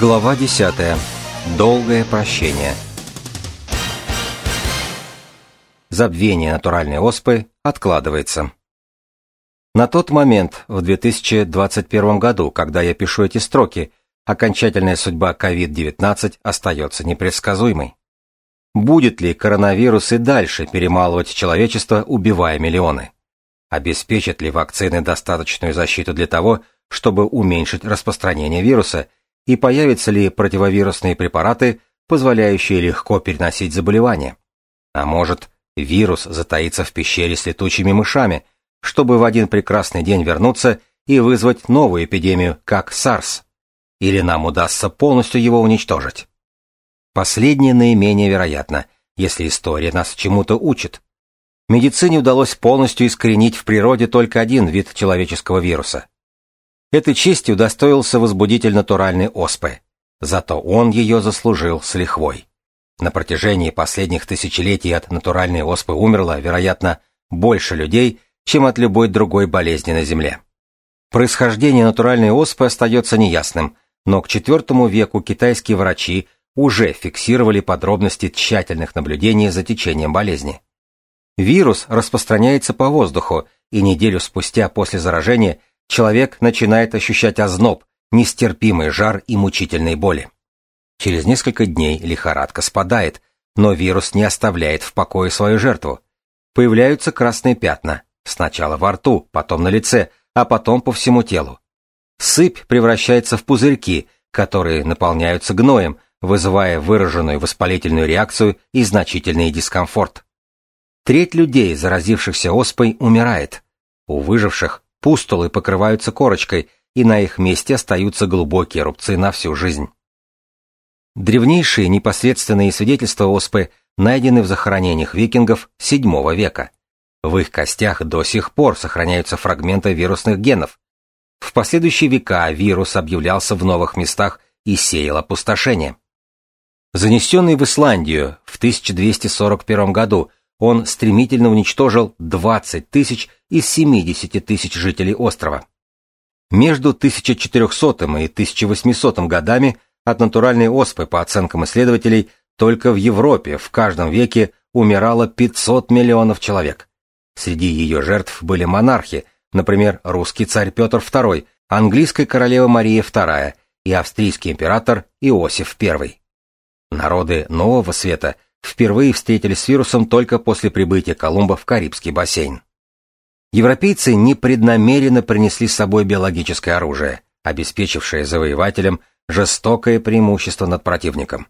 Глава 10. Долгое прощение. Забвение натуральной оспы откладывается. На тот момент, в 2021 году, когда я пишу эти строки, окончательная судьба COVID-19 остается непредсказуемой. Будет ли коронавирус и дальше перемалывать человечество, убивая миллионы? Обеспечат ли вакцины достаточную защиту для того, чтобы уменьшить распространение вируса – и появятся ли противовирусные препараты, позволяющие легко переносить заболевания. А может, вирус затаится в пещере с летучими мышами, чтобы в один прекрасный день вернуться и вызвать новую эпидемию, как SARS. Или нам удастся полностью его уничтожить. Последнее наименее вероятно, если история нас чему-то учит. Медицине удалось полностью искоренить в природе только один вид человеческого вируса Этой честью удостоился возбудитель натуральной оспы. Зато он ее заслужил с лихвой. На протяжении последних тысячелетий от натуральной оспы умерло, вероятно, больше людей, чем от любой другой болезни на Земле. Происхождение натуральной оспы остается неясным, но к IV веку китайские врачи уже фиксировали подробности тщательных наблюдений за течением болезни. Вирус распространяется по воздуху, и неделю спустя после заражения человек начинает ощущать озноб, нестерпимый жар и мучительные боли. Через несколько дней лихорадка спадает, но вирус не оставляет в покое свою жертву. Появляются красные пятна, сначала во рту, потом на лице, а потом по всему телу. Сыпь превращается в пузырьки, которые наполняются гноем, вызывая выраженную воспалительную реакцию и значительный дискомфорт. Треть людей, заразившихся оспой, умирает. У выживших Пустулы покрываются корочкой, и на их месте остаются глубокие рубцы на всю жизнь. Древнейшие непосредственные свидетельства оспы найдены в захоронениях викингов VII века. В их костях до сих пор сохраняются фрагменты вирусных генов. В последующие века вирус объявлялся в новых местах и сеял опустошение. Занесенный в Исландию в 1241 году он стремительно уничтожил 20 тысяч из 70 тысяч жителей острова. Между 1400 и 1800 годами от натуральной оспы, по оценкам исследователей, только в Европе в каждом веке умирало 500 миллионов человек. Среди ее жертв были монархи, например, русский царь Петр II, английская королева Мария II и австрийский император Иосиф I. Народы Нового Света впервые встретились с вирусом только после прибытия Колумба в Карибский бассейн. Европейцы непреднамеренно принесли с собой биологическое оружие, обеспечившее завоевателям жестокое преимущество над противником.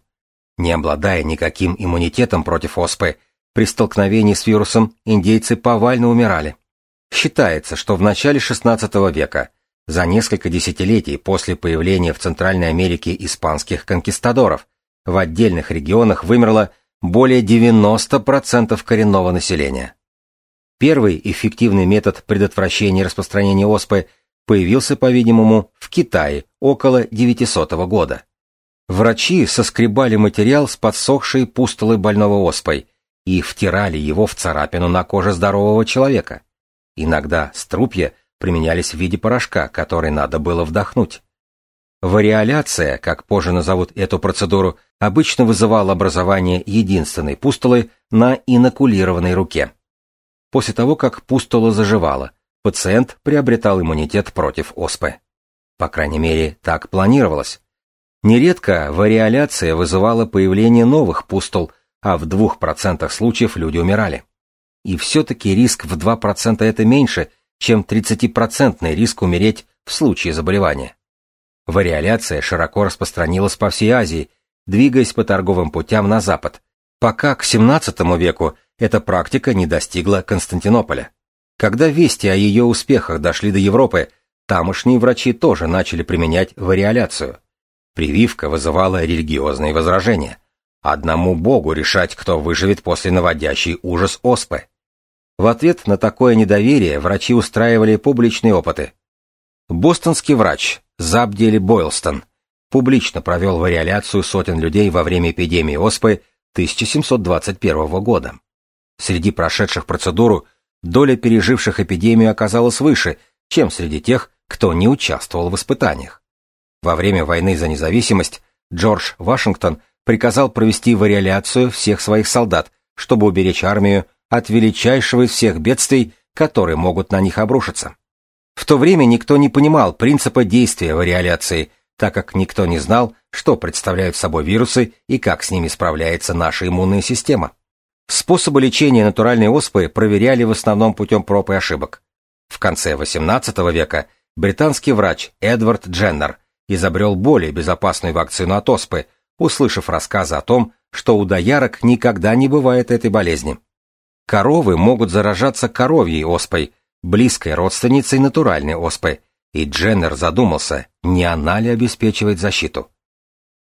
Не обладая никаким иммунитетом против оспы, при столкновении с вирусом индейцы повально умирали. Считается, что в начале XVI века, за несколько десятилетий после появления в Центральной Америке испанских конкистадоров, в отдельных регионах вымерло более 90% коренного населения. Первый эффективный метод предотвращения распространения оспы появился, по-видимому, в Китае около 900 года. Врачи соскребали материал с подсохшей пустолой больного оспой и втирали его в царапину на коже здорового человека. Иногда струпья применялись в виде порошка, который надо было вдохнуть. Вариоляция, как позже назовут эту процедуру, обычно вызывала образование единственной пустулы на инокулированной руке. После того, как пустула заживала, пациент приобретал иммунитет против оспы. По крайней мере, так планировалось. Нередко вариоляция вызывала появление новых пустул, а в 2% случаев люди умирали. И все-таки риск в 2% это меньше, чем 30% риск умереть в случае заболевания. Вариоляция широко распространилась по всей Азии, двигаясь по торговым путям на запад, пока к XVII веку эта практика не достигла Константинополя. Когда вести о ее успехах дошли до Европы, тамошние врачи тоже начали применять вариоляцию. Прививка вызывала религиозные возражения. Одному богу решать, кто выживет после наводящей ужас оспы. В ответ на такое недоверие врачи устраивали публичные опыты. Бостонский врач Забдели Бойлстон публично провел вариоляцию сотен людей во время эпидемии оспы 1721 года. Среди прошедших процедуру доля переживших эпидемию оказалась выше, чем среди тех, кто не участвовал в испытаниях. Во время войны за независимость Джордж Вашингтон приказал провести вариоляцию всех своих солдат, чтобы уберечь армию от величайшего из всех бедствий, которые могут на них обрушиться. В то время никто не понимал принципа действия вариоляции, так как никто не знал, что представляют собой вирусы и как с ними справляется наша иммунная система. Способы лечения натуральной оспы проверяли в основном путем проб и ошибок. В конце XVIII века британский врач Эдвард Дженнер изобрел более безопасную вакцину от оспы, услышав рассказы о том, что у доярок никогда не бывает этой болезни. Коровы могут заражаться коровьей оспой, близкой родственницей натуральной оспы, и Дженнер задумался, не она ли обеспечивает защиту.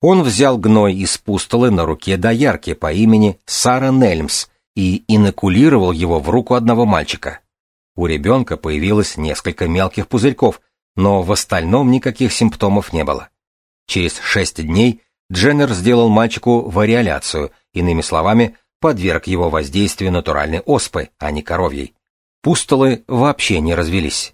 Он взял гной из пустолы на руке доярки по имени Сара Нельмс и инокулировал его в руку одного мальчика. У ребенка появилось несколько мелких пузырьков, но в остальном никаких симптомов не было. Через шесть дней Дженнер сделал мальчику вариоляцию, иными словами, подверг его воздействию натуральной оспы, а не коровьей. Пустолы вообще не развелись.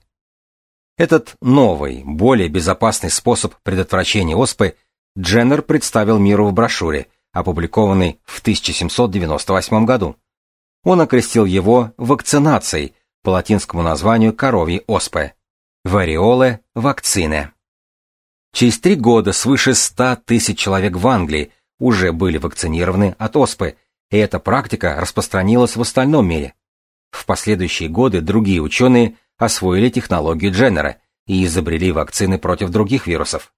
Этот новый, более безопасный способ предотвращения оспы Дженнер представил миру в брошюре, опубликованной в 1798 году. Он окрестил его вакцинацией по латинскому названию коровьей оспы – вариоле вакцине. Через три года свыше 100 тысяч человек в Англии уже были вакцинированы от оспы, и эта практика распространилась в остальном мире. В последующие годы другие ученые освоили технологию Дженнера и изобрели вакцины против других вирусов.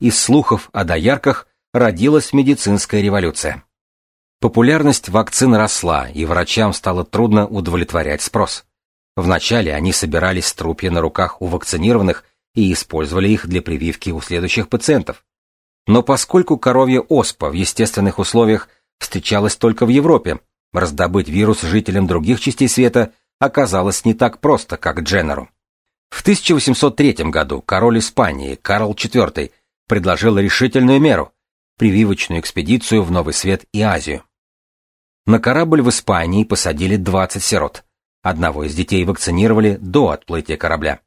Из слухов о доярках родилась медицинская революция. Популярность вакцин росла, и врачам стало трудно удовлетворять спрос. Вначале они собирали струпья на руках у вакцинированных и использовали их для прививки у следующих пациентов. Но поскольку коровья оспа в естественных условиях встречалась только в Европе, раздобыть вирус жителям других частей света оказалось не так просто, как Дженнеру. В 1803 году король Испании Карл IV предложил решительную меру – прививочную экспедицию в Новый Свет и Азию. На корабль в Испании посадили 20 сирот. Одного из детей вакцинировали до отплытия корабля.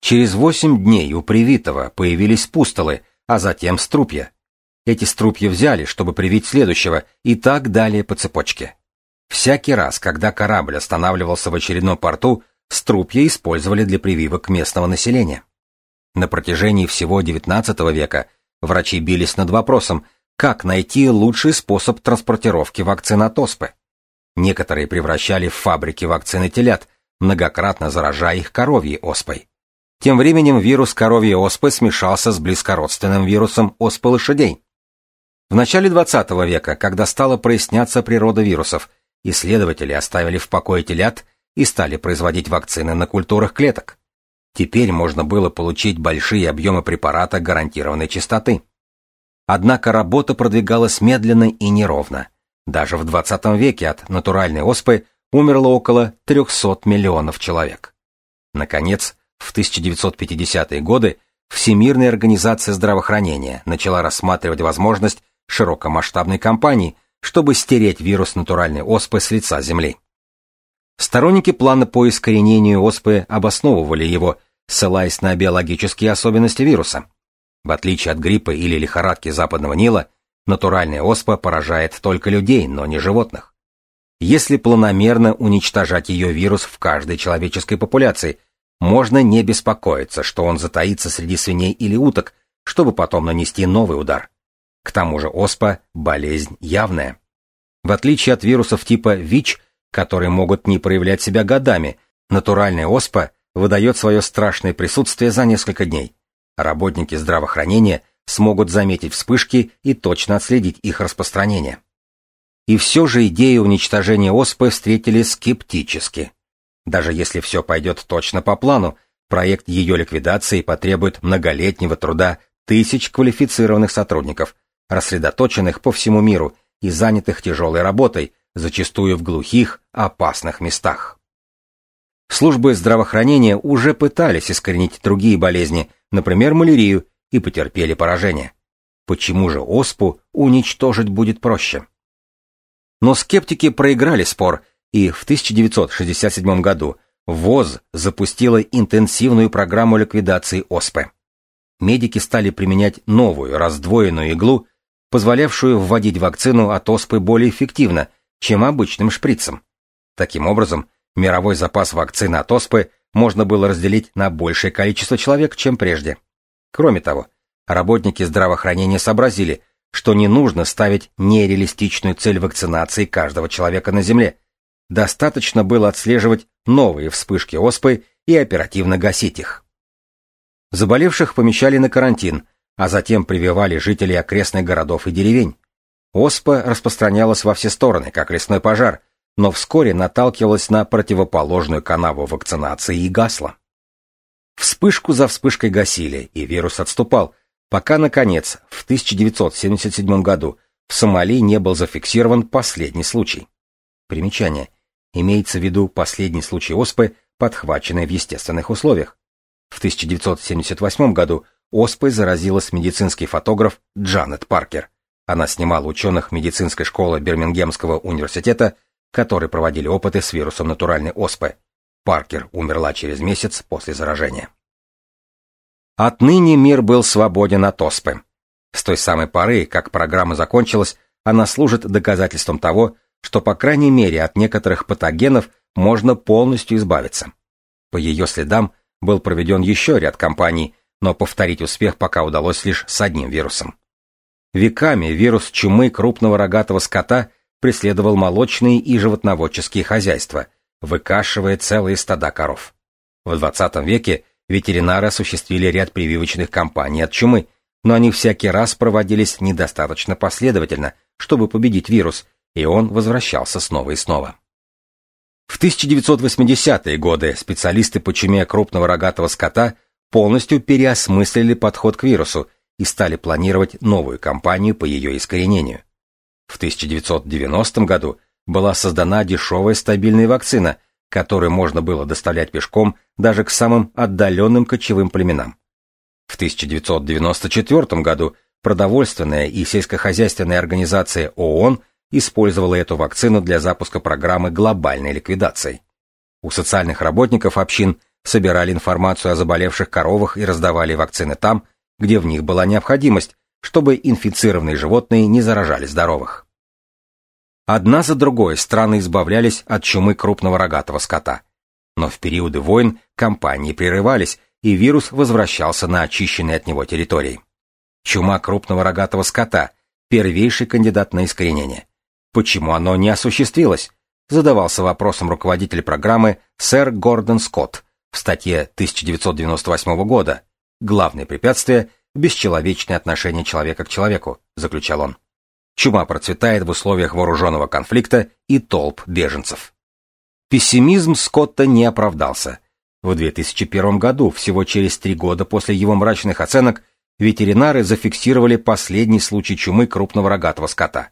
Через 8 дней у привитого появились пустолы, а затем струпья. Эти струпья взяли, чтобы привить следующего, и так далее по цепочке. Всякий раз, когда корабль останавливался в очередном порту, струпья использовали для прививок местного населения. На протяжении всего XIX века врачи бились над вопросом, как найти лучший способ транспортировки вакцин от оспы. Некоторые превращали в фабрики вакцины телят, многократно заражая их коровьей оспой. Тем временем вирус коровьей оспы смешался с близкородственным вирусом оспы лошадей. В начале XX века, когда стала проясняться природа вирусов, исследователи оставили в покое телят и стали производить вакцины на культурах клеток. Теперь можно было получить большие объемы препарата гарантированной чистоты. Однако работа продвигалась медленно и неровно. Даже в 20 веке от натуральной оспы умерло около 300 миллионов человек. Наконец, в 1950-е годы Всемирная организация здравоохранения начала рассматривать возможность широкомасштабной кампании, чтобы стереть вирус натуральной оспы с лица Земли. Сторонники плана по искоренению оспы обосновывали его, ссылаясь на биологические особенности вируса. В отличие от гриппа или лихорадки западного Нила, натуральная оспа поражает только людей, но не животных. Если планомерно уничтожать ее вирус в каждой человеческой популяции, можно не беспокоиться, что он затаится среди свиней или уток, чтобы потом нанести новый удар. К тому же оспа – болезнь явная. В отличие от вирусов типа ВИЧ, которые могут не проявлять себя годами, натуральная оспа выдает свое страшное присутствие за несколько дней. Работники здравоохранения смогут заметить вспышки и точно отследить их распространение. И все же идею уничтожения оспы встретили скептически. Даже если все пойдет точно по плану, проект ее ликвидации потребует многолетнего труда тысяч квалифицированных сотрудников, рассредоточенных по всему миру и занятых тяжелой работой, зачастую в глухих, опасных местах. Службы здравоохранения уже пытались искоренить другие болезни, например, малярию, и потерпели поражение. Почему же оспу уничтожить будет проще? Но скептики проиграли спор, и в 1967 году ВОЗ запустила интенсивную программу ликвидации оспы. медики стали применять новую раздвоенную иглу, позволявшую вводить вакцину от оспы более эффективно, чем обычным шприцем. Таким образом, мировой запас вакцины от оспы можно было разделить на большее количество человек, чем прежде. Кроме того, работники здравоохранения сообразили, что не нужно ставить нереалистичную цель вакцинации каждого человека на Земле. Достаточно было отслеживать новые вспышки оспы и оперативно гасить их. Заболевших помещали на карантин, а затем прививали жителей окрестных городов и деревень. Оспа распространялась во все стороны, как лесной пожар, но вскоре наталкивалась на противоположную канаву вакцинации и гасла. Вспышку за вспышкой гасили, и вирус отступал, пока, наконец, в 1977 году в Сомали не был зафиксирован последний случай. Примечание. Имеется в виду последний случай оспы, подхваченной в естественных условиях. В 1978 году оспой заразилась медицинский фотограф Джанет Паркер. Она снимала ученых медицинской школы Бирмингемского университета, которые проводили опыты с вирусом натуральной оспы. Паркер умерла через месяц после заражения. Отныне мир был свободен от оспы. С той самой поры, как программа закончилась, она служит доказательством того, что, по крайней мере, от некоторых патогенов можно полностью избавиться. По ее следам был проведен еще ряд кампаний, но повторить успех пока удалось лишь с одним вирусом. Веками вирус чумы крупного рогатого скота преследовал молочные и животноводческие хозяйства, выкашивая целые стада коров. В 20 веке ветеринары осуществили ряд прививочных кампаний от чумы, но они всякий раз проводились недостаточно последовательно, чтобы победить вирус, и он возвращался снова и снова. В 1980-е годы специалисты по чуме крупного рогатого скота полностью переосмыслили подход к вирусу и стали планировать новую кампанию по ее искоренению. В 1990 году была создана дешевая стабильная вакцина, которую можно было доставлять пешком даже к самым отдаленным кочевым племенам. В 1994 году продовольственная и сельскохозяйственная организация ООН использовала эту вакцину для запуска программы глобальной ликвидации. У социальных работников общин собирали информацию о заболевших коровах и раздавали вакцины там, где в них была необходимость, чтобы инфицированные животные не заражали здоровых. Одна за другой страны избавлялись от чумы крупного рогатого скота. Но в периоды войн кампании прерывались, и вирус возвращался на очищенные от него территории. Чума крупного рогатого скота – первейший кандидат на искоренение. Почему оно не осуществилось? Задавался вопросом руководитель программы сэр Гордон Скотт в статье 1998 года «Главное препятствие – бесчеловечное отношение человека к человеку», заключал он. Чума процветает в условиях вооруженного конфликта и толп беженцев. Пессимизм Скотта не оправдался. В 2001 году, всего через три года после его мрачных оценок, ветеринары зафиксировали последний случай чумы крупного рогатого скота.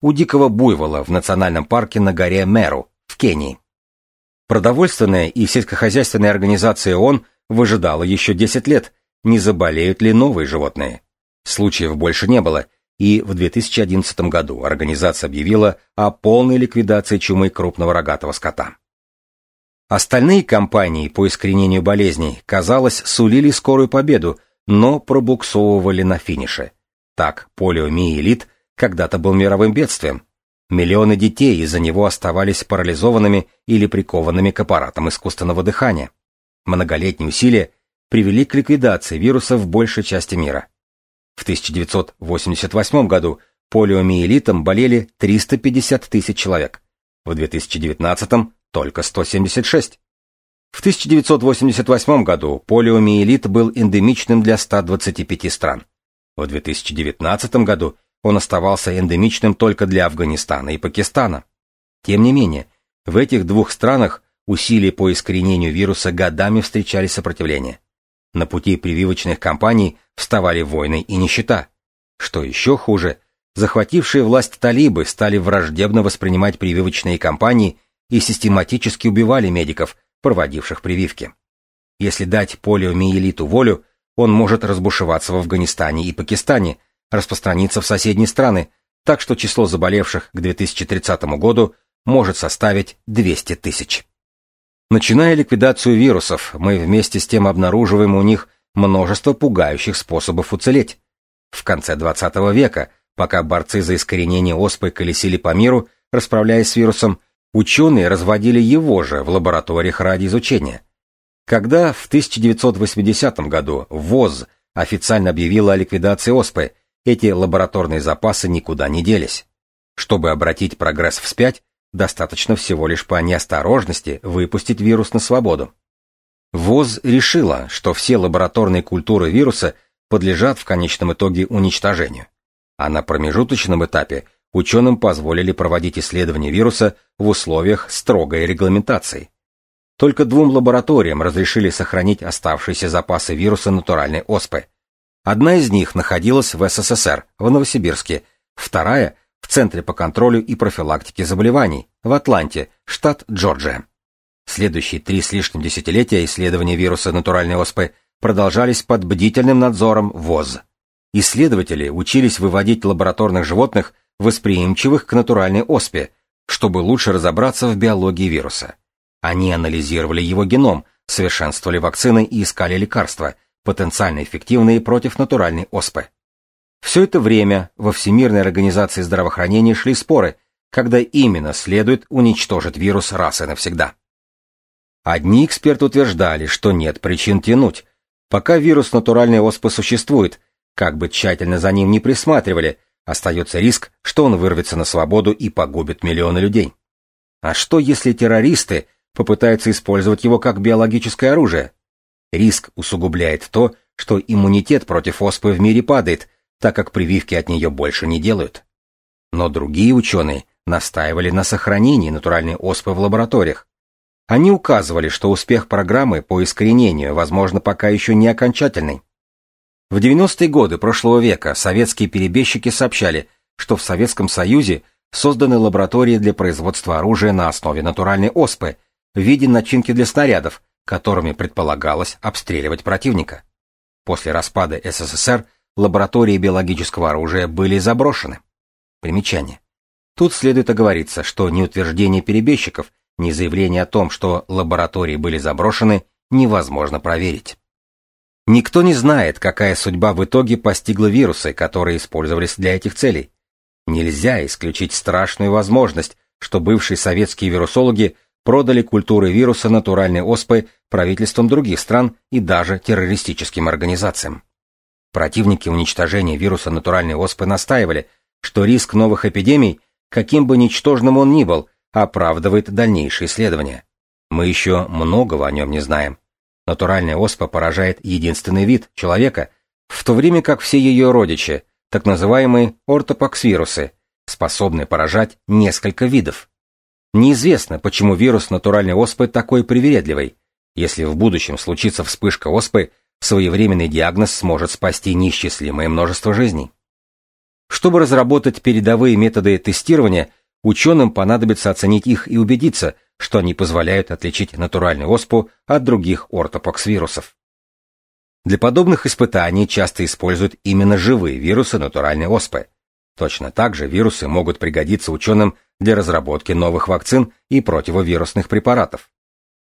У дикого буйвола в национальном парке на горе Меру в Кении. Продовольственная и сельскохозяйственная организация ООН выжидала еще 10 лет, не заболеют ли новые животные. Случаев больше не было, и в 2011 году организация объявила о полной ликвидации чумы крупного рогатого скота. Остальные компании по искоренению болезней, казалось, сулили скорую победу, но пробуксовывали на финише. Так, полиомиелит когда-то был мировым бедствием. Миллионы детей из-за него оставались парализованными или прикованными к аппаратам искусственного дыхания. Многолетние усилия привели к ликвидации вируса в большей части мира. В 1988 году полиомиелитом болели 350 тысяч человек, в 2019 только 176. В 1988 году полиомиелит был эндемичным для 125 стран. В 2019 году он оставался эндемичным только для Афганистана и Пакистана. Тем не менее, в этих двух странах усилия по искоренению вируса годами встречали сопротивление. На пути прививочных кампаний вставали войны и нищета. Что еще хуже, захватившие власть талибы стали враждебно воспринимать прививочные кампании и систематически убивали медиков, проводивших прививки. Если дать полиомиелиту волю, он может разбушеваться в Афганистане и Пакистане, распространиться в соседние страны, так что число заболевших к 2030 году может составить 200 тысяч. Начиная ликвидацию вирусов, мы вместе с тем обнаруживаем у них множество пугающих способов уцелеть. В конце 20 века, пока борцы за искоренение оспы колесили по миру, расправляясь с вирусом, ученые разводили его же в лабораториях ради изучения. Когда в 1980 году ВОЗ официально объявила о ликвидации оспы, эти лабораторные запасы никуда не делись. Чтобы обратить прогресс вспять, достаточно всего лишь по неосторожности выпустить вирус на свободу. ВОЗ решила, что все лабораторные культуры вируса подлежат в конечном итоге уничтожению. А на промежуточном этапе ученым позволили проводить исследования вируса в условиях строгой регламентации. Только двум лабораториям разрешили сохранить оставшиеся запасы вируса натуральной оспы. Одна из них находилась в СССР, в Новосибирске, вторая – в Центре по контролю и профилактике заболеваний, в Атланте, штат Джорджия. Следующие три с лишним десятилетия исследования вируса натуральной оспы продолжались под бдительным надзором ВОЗ. Исследователи учились выводить лабораторных животных, восприимчивых к натуральной оспе, чтобы лучше разобраться в биологии вируса. Они анализировали его геном, совершенствовали вакцины и искали лекарства, потенциально эффективные против натуральной оспы. Все это время во Всемирной организации здравоохранения шли споры, когда именно следует уничтожить вирус раз и навсегда. Одни эксперты утверждали, что нет причин тянуть. Пока вирус натуральной оспы существует, как бы тщательно за ним не присматривали, остается риск, что он вырвется на свободу и погубит миллионы людей. А что, если террористы попытаются использовать его как биологическое оружие? Риск усугубляет то, что иммунитет против оспы в мире падает, так как прививки от нее больше не делают. Но другие ученые настаивали на сохранении натуральной оспы в лабораториях. Они указывали, что успех программы по искоренению, возможно, пока еще не окончательный. В 90-е годы прошлого века советские перебежчики сообщали, что в Советском Союзе созданы лаборатории для производства оружия на основе натуральной оспы в виде начинки для снарядов, которыми предполагалось обстреливать противника. После распада СССР лаборатории биологического оружия были заброшены. Примечание. Тут следует оговориться, что ни утверждение перебежчиков, ни заявление о том, что лаборатории были заброшены, невозможно проверить. Никто не знает, какая судьба в итоге постигла вирусы, которые использовались для этих целей. Нельзя исключить страшную возможность, что бывшие советские вирусологи продали культуры вируса натуральной оспы правительствам других стран и даже террористическим организациям. Противники уничтожения вируса натуральной оспы настаивали, что риск новых эпидемий, каким бы ничтожным он ни был, оправдывает дальнейшие исследования. Мы еще многого о нем не знаем. Натуральная оспа поражает единственный вид – человека, в то время как все ее родичи, так называемые ортопоксвирусы, способны поражать несколько видов. Неизвестно, почему вирус натуральной оспы такой привередливый. Если в будущем случится вспышка оспы, своевременный диагноз сможет спасти неисчислимое множество жизней. Чтобы разработать передовые методы тестирования, ученым понадобится оценить их и убедиться, что они позволяют отличить натуральную оспу от других ортопокс-вирусов. Для подобных испытаний часто используют именно живые вирусы натуральной оспы. Точно так же вирусы могут пригодиться ученым для разработки новых вакцин и противовирусных препаратов.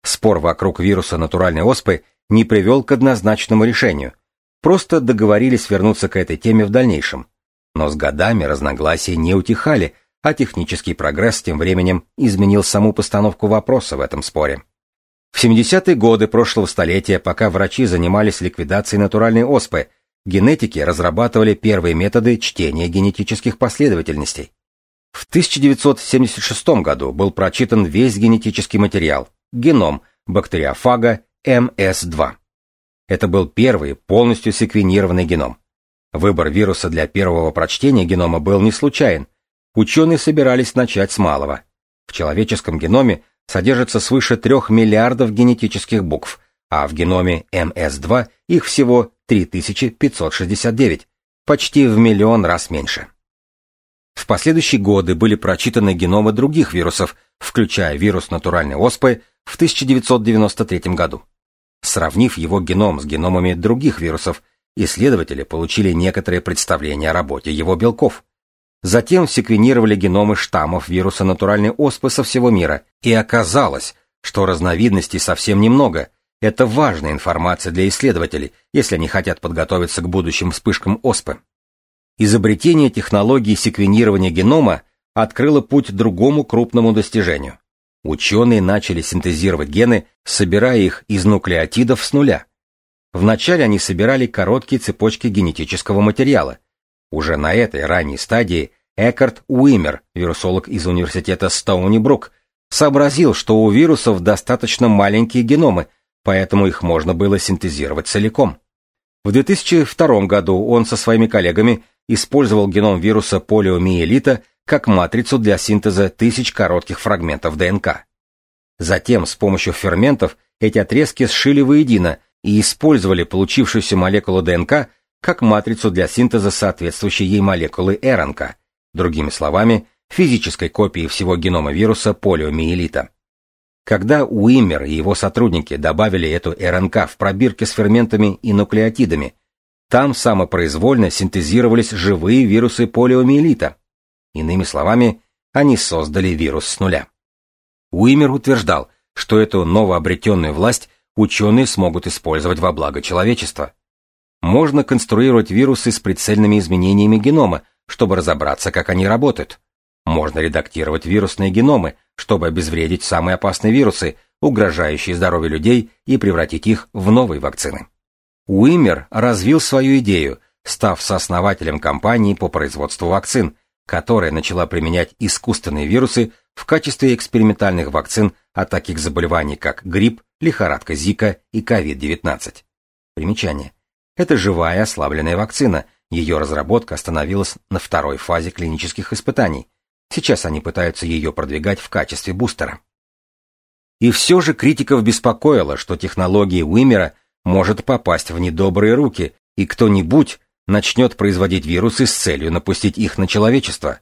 Спор вокруг вируса натуральной оспы не привел к однозначному решению. Просто договорились вернуться к этой теме в дальнейшем. Но с годами разногласия не утихали, а технический прогресс тем временем изменил саму постановку вопроса в этом споре. В 70-е годы прошлого столетия, пока врачи занимались ликвидацией натуральной оспы, генетики разрабатывали первые методы чтения генетических последовательностей. В 1976 году был прочитан весь генетический материал, геном бактериофага МС2. Это был первый полностью секвенированный геном. Выбор вируса для первого прочтения генома был не случайен. Ученые собирались начать с малого. В человеческом геноме содержится свыше 3 миллиардов генетических букв, а в геноме МС2 их всего 3569, почти в миллион раз меньше. В последующие годы были прочитаны геномы других вирусов, включая вирус натуральной оспы в 1993 году. Сравнив его геном с геномами других вирусов, исследователи получили некоторое представление о работе его белков. Затем секвенировали геномы штаммов вируса натуральной оспы со всего мира, и оказалось, что разновидностей совсем немного, это важная информация для исследователей, если они хотят подготовиться к будущим вспышкам оспы. Изобретение технологии секвенирования генома открыло путь другому крупному достижению. Ученые начали синтезировать гены, собирая их из нуклеотидов с нуля. Вначале они собирали короткие цепочки генетического материала. Уже на этой ранней стадии Эккарт Уимер, вирусолог из университета Стоуни-Брук, сообразил, что у вирусов достаточно маленькие геномы, поэтому их можно было синтезировать целиком. В 2002 году он со своими коллегами использовал геном вируса полиомиелита как матрицу для синтеза тысяч коротких фрагментов ДНК. Затем с помощью ферментов эти отрезки сшили воедино и использовали получившуюся молекулу ДНК как матрицу для синтеза соответствующей ей молекулы РНК, другими словами, физической копии всего генома вируса полиомиелита. Когда Уиммер и его сотрудники добавили эту РНК в пробирки с ферментами и нуклеотидами, там самопроизвольно синтезировались живые вирусы полиомиелита. Иными словами, они создали вирус с нуля. Уиммер утверждал, что эту новообретенную власть ученые смогут использовать во благо человечества. Можно конструировать вирусы с прицельными изменениями генома, чтобы разобраться, как они работают. Можно редактировать вирусные геномы, чтобы обезвредить самые опасные вирусы, угрожающие здоровью людей, и превратить их в новые вакцины. Уимер развил свою идею, став сооснователем компании по производству вакцин, которая начала применять искусственные вирусы в качестве экспериментальных вакцин от таких заболеваний, как грипп, лихорадка Зика и COVID-19. Примечание. Это живая ослабленная вакцина, ее разработка остановилась на второй фазе клинических испытаний, Сейчас они пытаются ее продвигать в качестве бустера. И все же критиков беспокоило, что технология Уимера может попасть в недобрые руки, и кто-нибудь начнет производить вирусы с целью напустить их на человечество.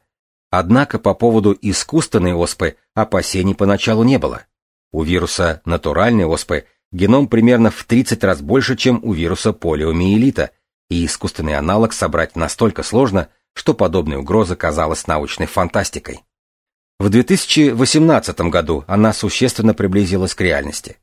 Однако по поводу искусственной оспы опасений поначалу не было. У вируса натуральной оспы геном примерно в 30 раз больше, чем у вируса полиомиелита, и искусственный аналог собрать настолько сложно, что подобная угроза казалась научной фантастикой. В 2018 году она существенно приблизилась к реальности.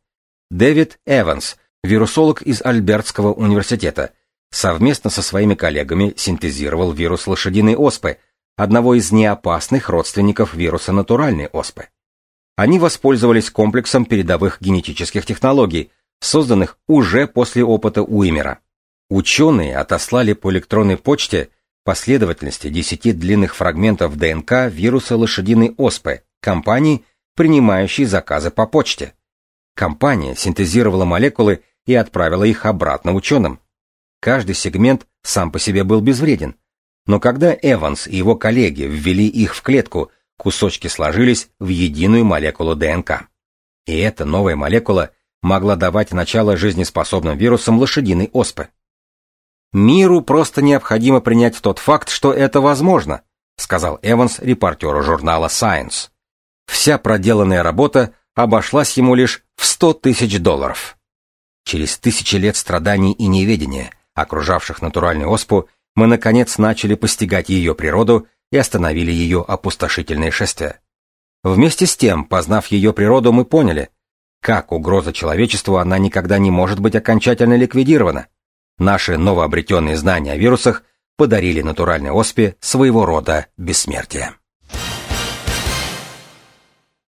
Дэвид Эванс, вирусолог из Альбертского университета, совместно со своими коллегами синтезировал вирус лошадиной оспы, одного из неопасных родственников вируса натуральной оспы. Они воспользовались комплексом передовых генетических технологий, созданных уже после опыта Уимера. Ученые отослали по электронной почте последовательности 10 длинных фрагментов ДНК вируса лошадиной оспы компании, принимающей заказы по почте. Компания синтезировала молекулы и отправила их обратно ученым. Каждый сегмент сам по себе был безвреден, но когда Эванс и его коллеги ввели их в клетку, кусочки сложились в единую молекулу ДНК. И эта новая молекула могла давать начало жизнеспособным вирусам лошадиной оспы. Миру просто необходимо принять тот факт, что это возможно, сказал Эванс репортеру журнала Science. Вся проделанная работа обошлась ему лишь в 100 тысяч долларов. Через тысячи лет страданий и неведения, окружавших натуральную оспу, мы наконец начали постигать ее природу и остановили ее опустошительное шествие. Вместе с тем, познав ее природу, мы поняли, как угроза человечеству она никогда не может быть окончательно ликвидирована. Наши новообретенные знания о вирусах подарили натуральной оспе своего рода бессмертие.